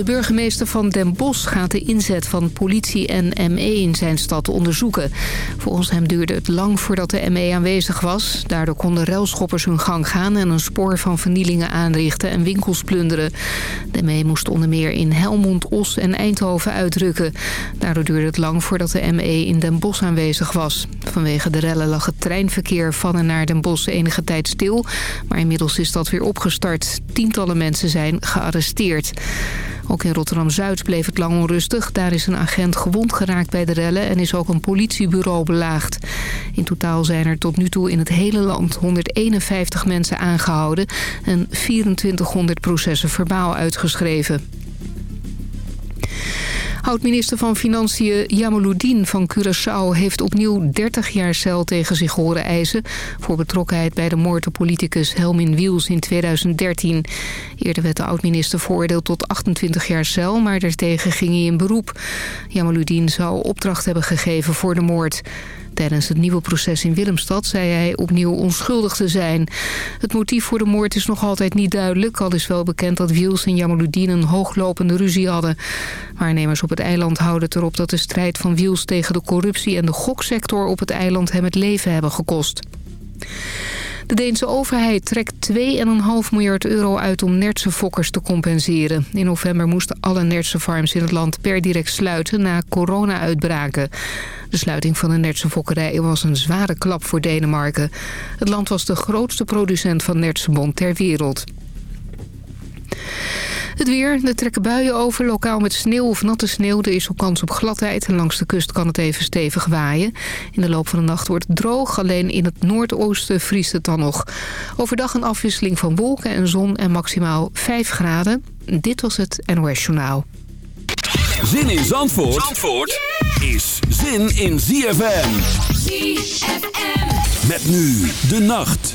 De burgemeester van Den Bosch gaat de inzet van politie en ME in zijn stad onderzoeken. Volgens hem duurde het lang voordat de ME aanwezig was. Daardoor konden ruilschoppers hun gang gaan en een spoor van vernielingen aanrichten en winkels plunderen. De ME moest onder meer in Helmond, Os en Eindhoven uitrukken. Daardoor duurde het lang voordat de ME in Den Bosch aanwezig was. Vanwege de rellen lag het treinverkeer van en naar Den Bosch enige tijd stil. Maar inmiddels is dat weer opgestart. Tientallen mensen zijn gearresteerd. Ook in Rotterdam-Zuid bleef het lang onrustig. Daar is een agent gewond geraakt bij de rellen en is ook een politiebureau belaagd. In totaal zijn er tot nu toe in het hele land 151 mensen aangehouden... en 2400 processen verbaal uitgeschreven. Oud-minister van Financiën Jamaluddin van Curaçao heeft opnieuw 30 jaar cel tegen zich horen eisen... voor betrokkenheid bij de moord op politicus Helmin Wiels in 2013. Eerder werd de oud-minister veroordeeld tot 28 jaar cel, maar daartegen ging hij in beroep. Jamaluddin zou opdracht hebben gegeven voor de moord. Tijdens het nieuwe proces in Willemstad zei hij opnieuw onschuldig te zijn. Het motief voor de moord is nog altijd niet duidelijk... al is wel bekend dat Wiels en Jamaluddin een hooglopende ruzie hadden. Waarnemers op het eiland houden het erop dat de strijd van Wiels... tegen de corruptie en de goksector op het eiland hem het leven hebben gekost. De Deense overheid trekt 2,5 miljard euro uit om nertse fokkers te compenseren. In november moesten alle nertse farms in het land per direct sluiten na corona-uitbraken. De sluiting van de nertse fokkerij was een zware klap voor Denemarken. Het land was de grootste producent van nertsenbond ter wereld. Het weer, er trekken buien over, lokaal met sneeuw of natte sneeuw. Er is ook kans op gladheid en langs de kust kan het even stevig waaien. In de loop van de nacht wordt het droog, alleen in het noordoosten vriest het dan nog. Overdag een afwisseling van wolken en zon en maximaal 5 graden. Dit was het NOS Journaal. Zin in Zandvoort, Zandvoort is zin in ZFM. ZFM. Met nu de nacht.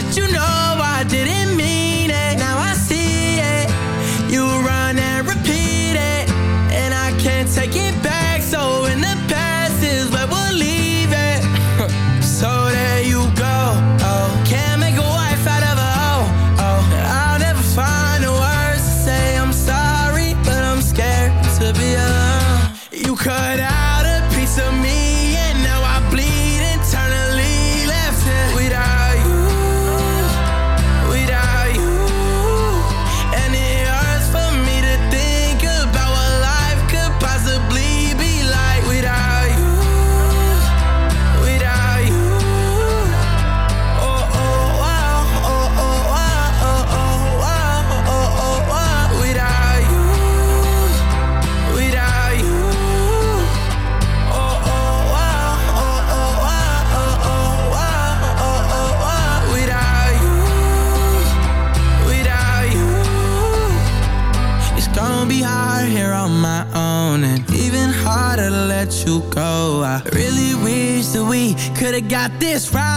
did you this right.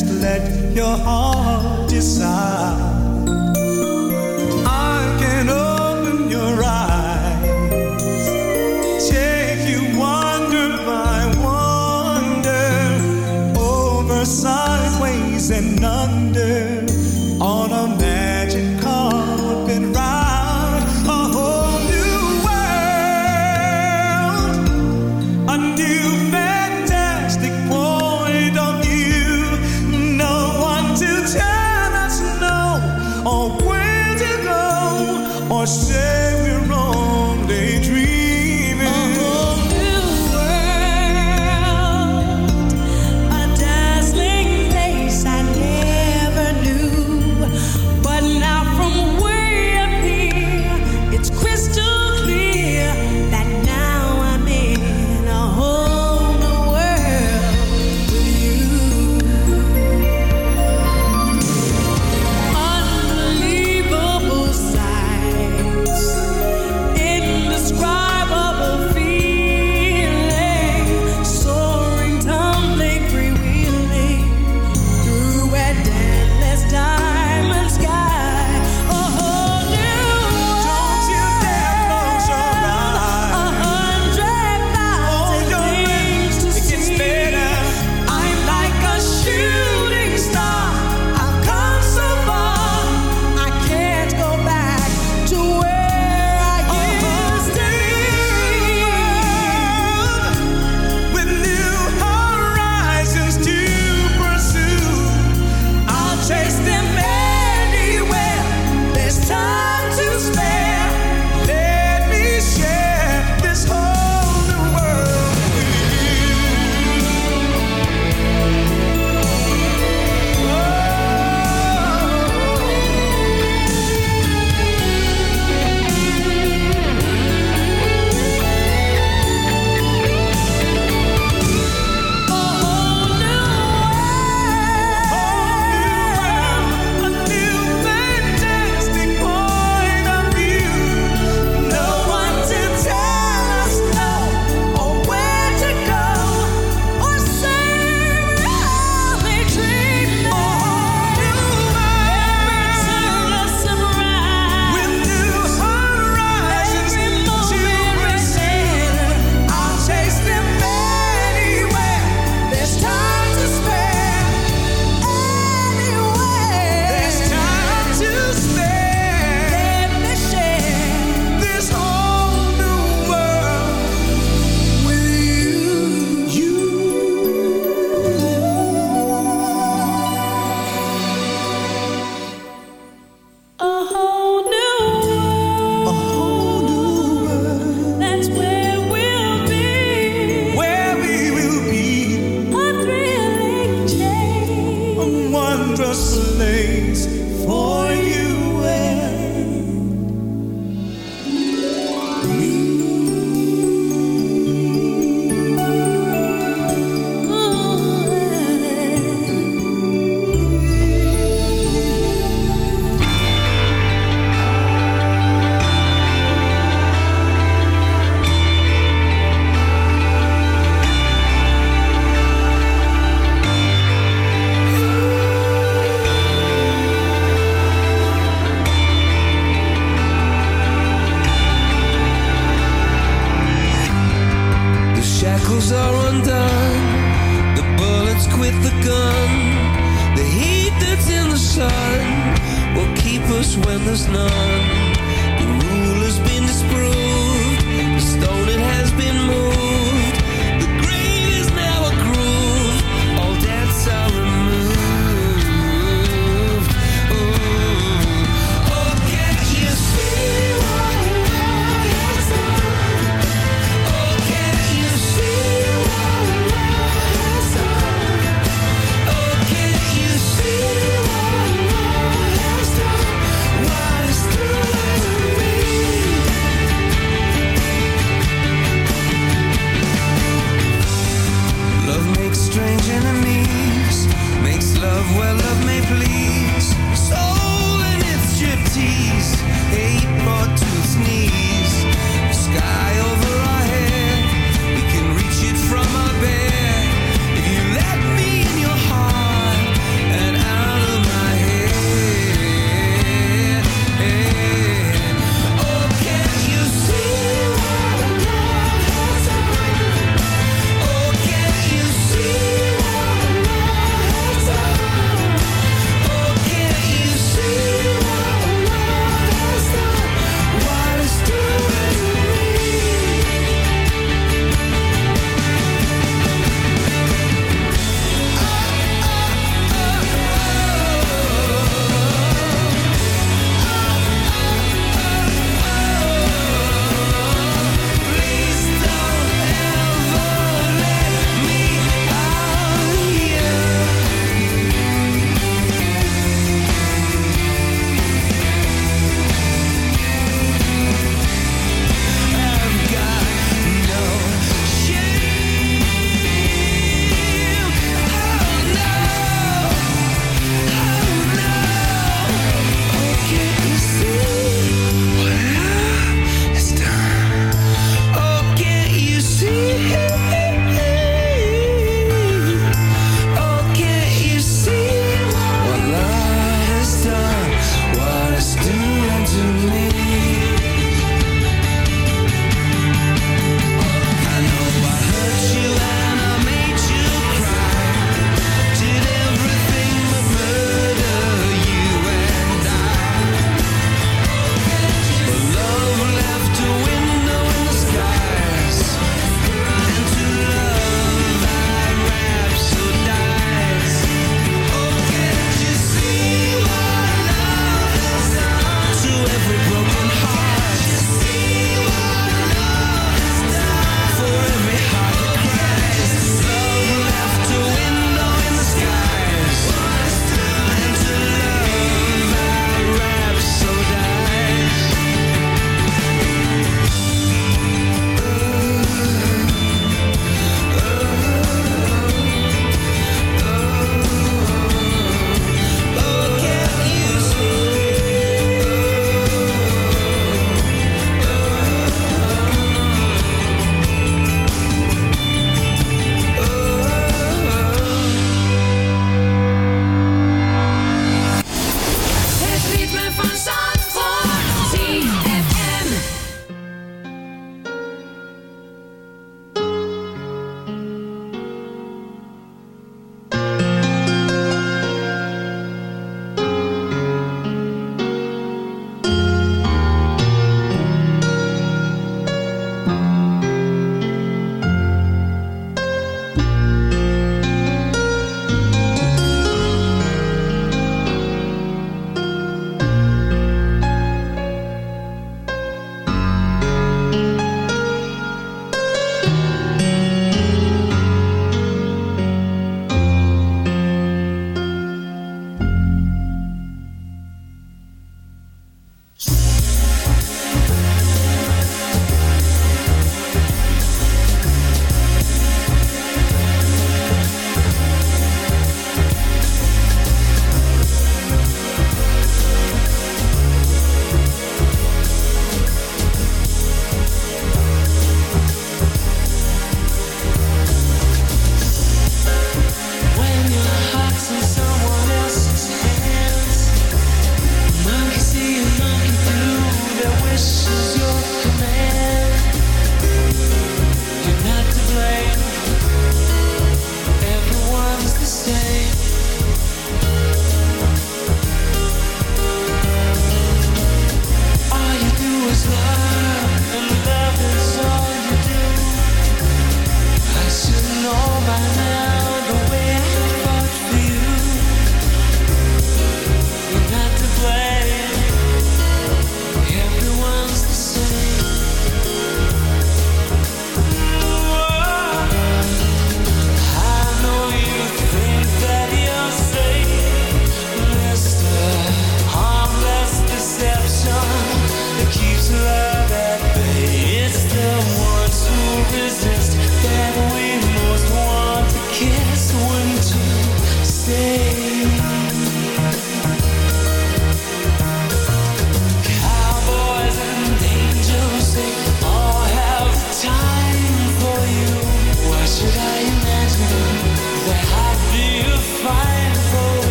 just let your heart decide.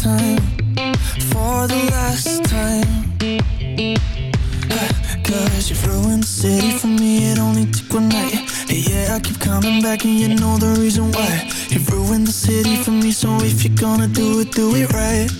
time, for the last time. Cause you've ruined the city for me, it only took one night. Hey yeah, I keep coming back and you know the reason why. You've ruined the city for me, so if you're gonna do it, do it right.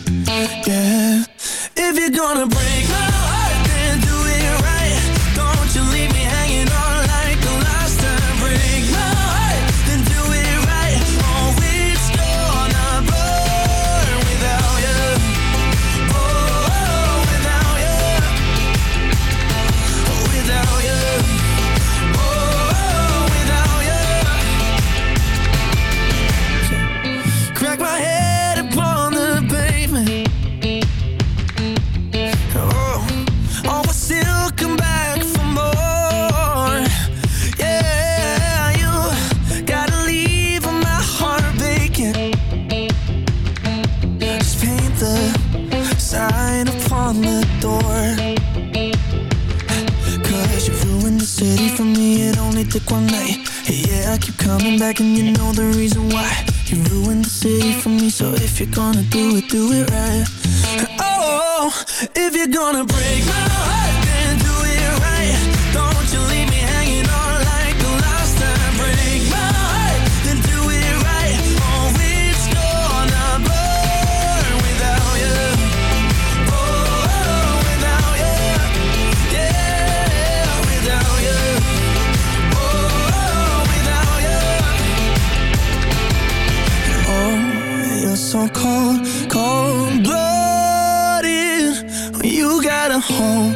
at home.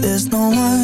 There's no one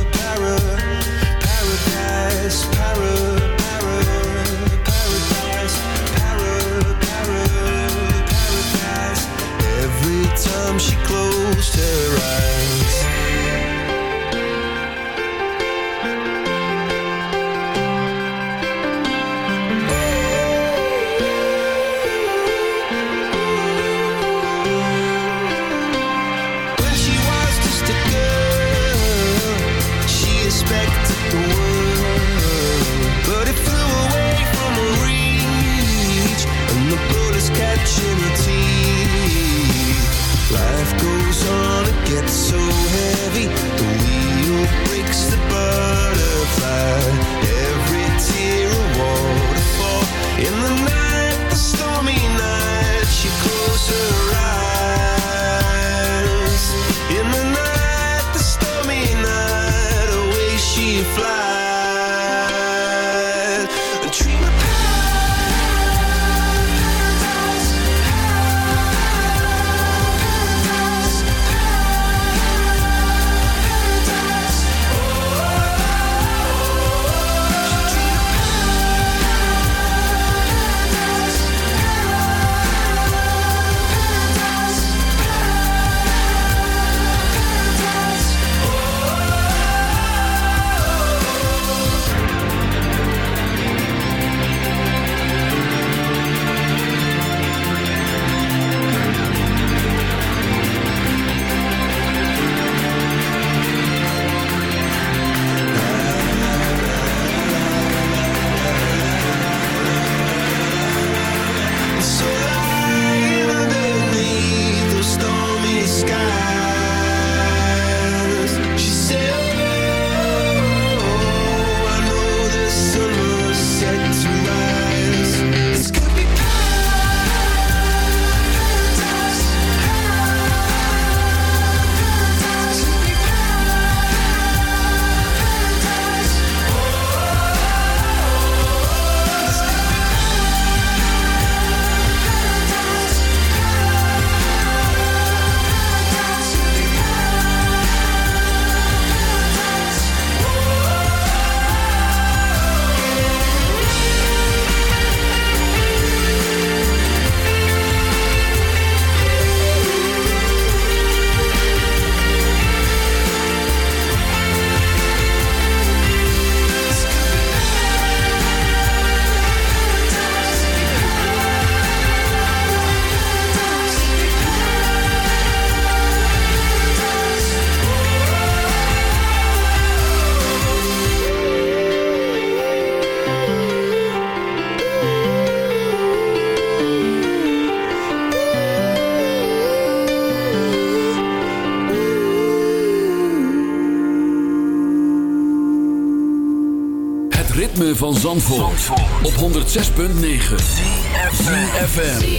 106.9 FM.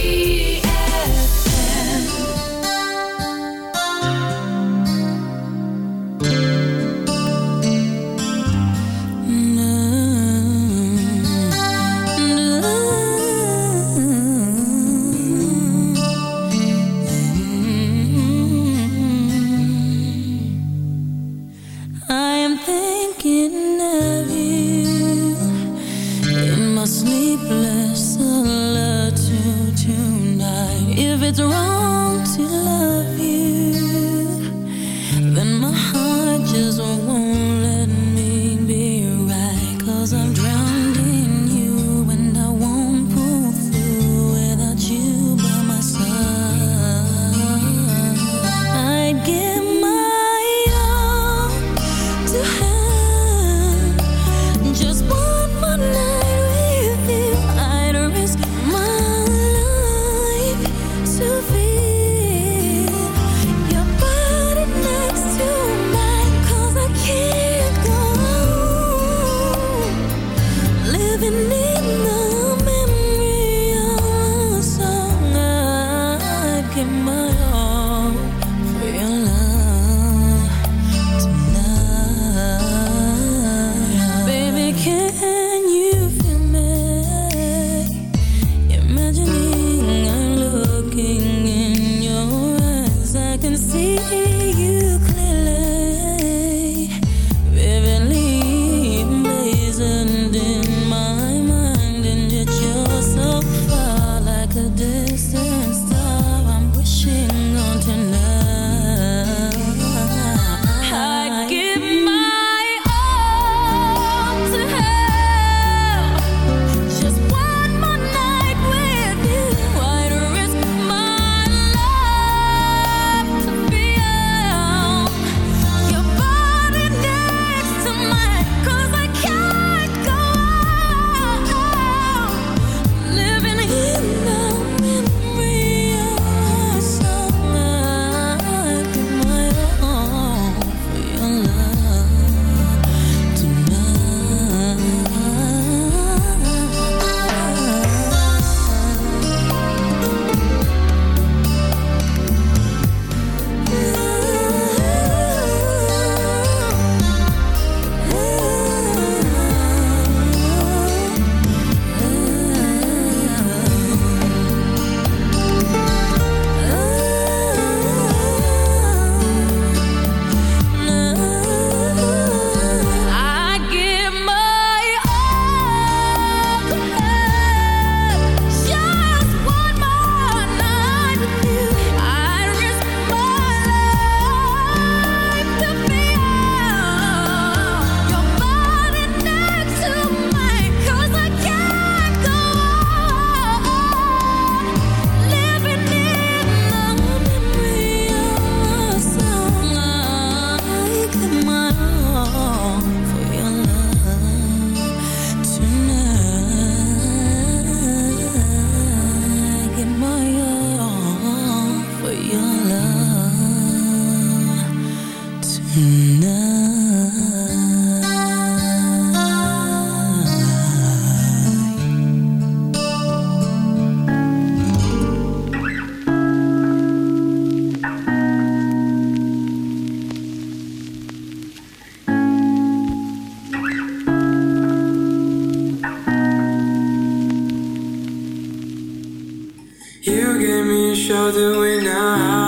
shout it when i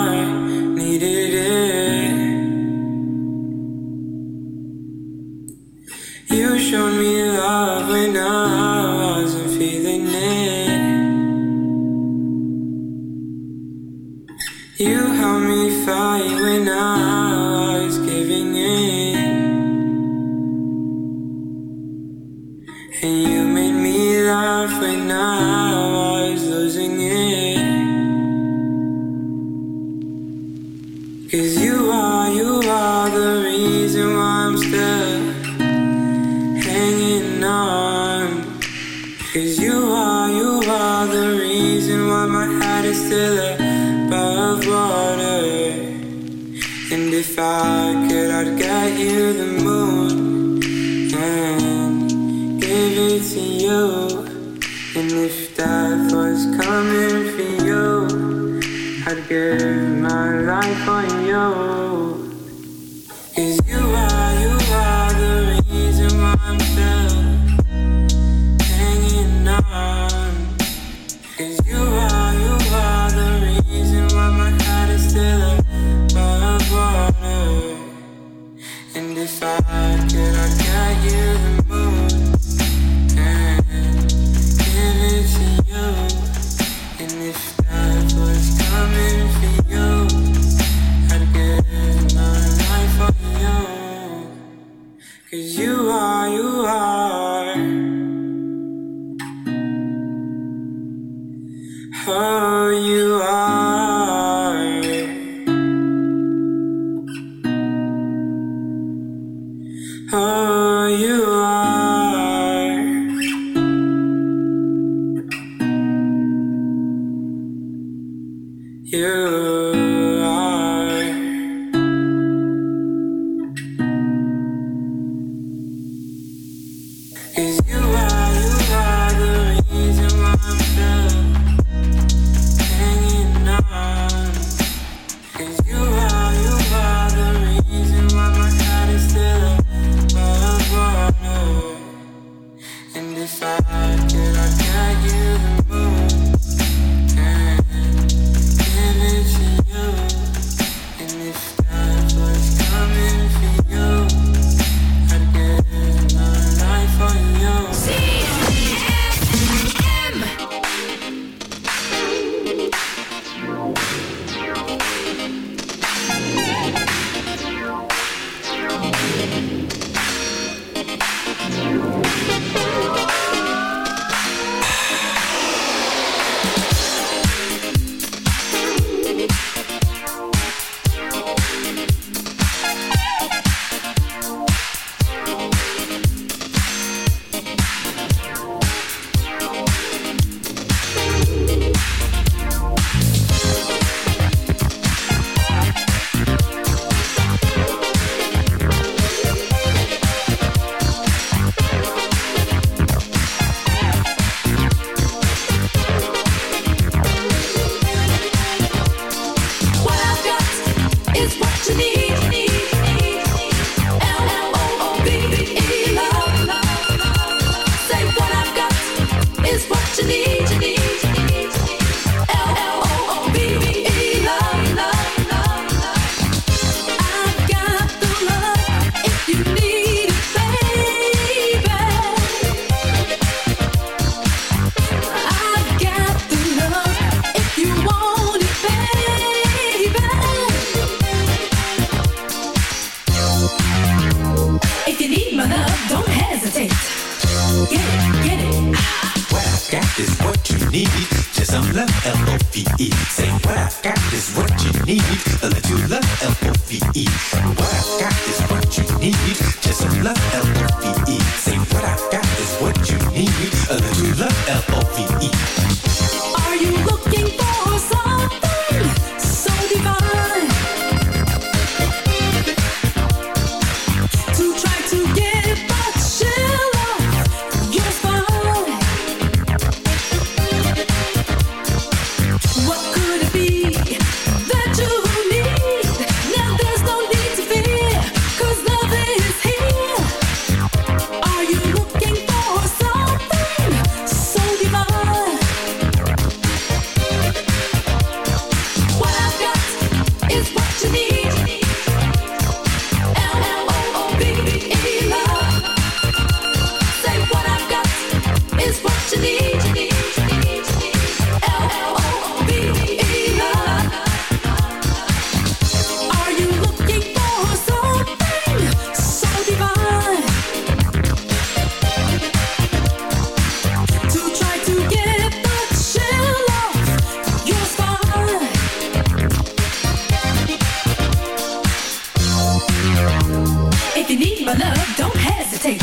If you need my love, don't hesitate.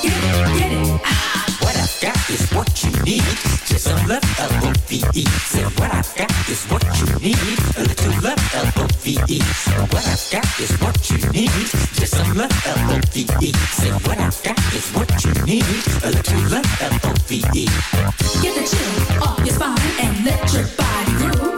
Get it, get it. Ah. What I've got is what you need. Just some love, a little V E. So what I've got is what you need. A little love, a little V E. So what I've got is what you need. Just some love, L-O-V-E. So what I've got is what you need. A little love, L-O-V-E. Get the chill off your spine and let your body groove.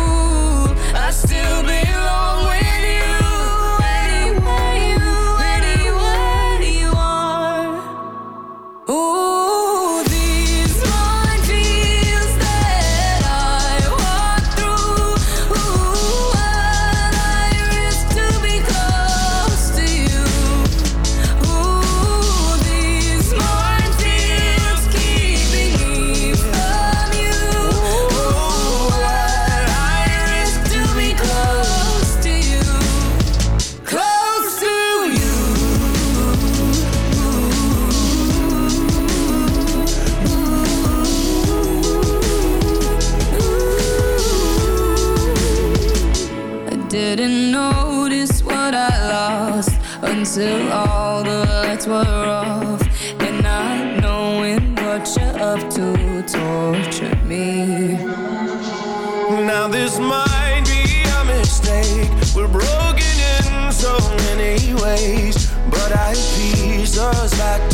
I still belong. nights were off, And not knowing what you're up to torture me. Now this might be a mistake. We're broken in so many ways. But I piece us back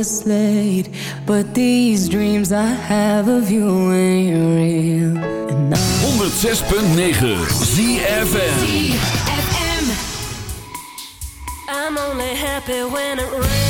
a slate. But these dreams I have of you ain't real. 106.9 ZFM. I'm only happy when it rains.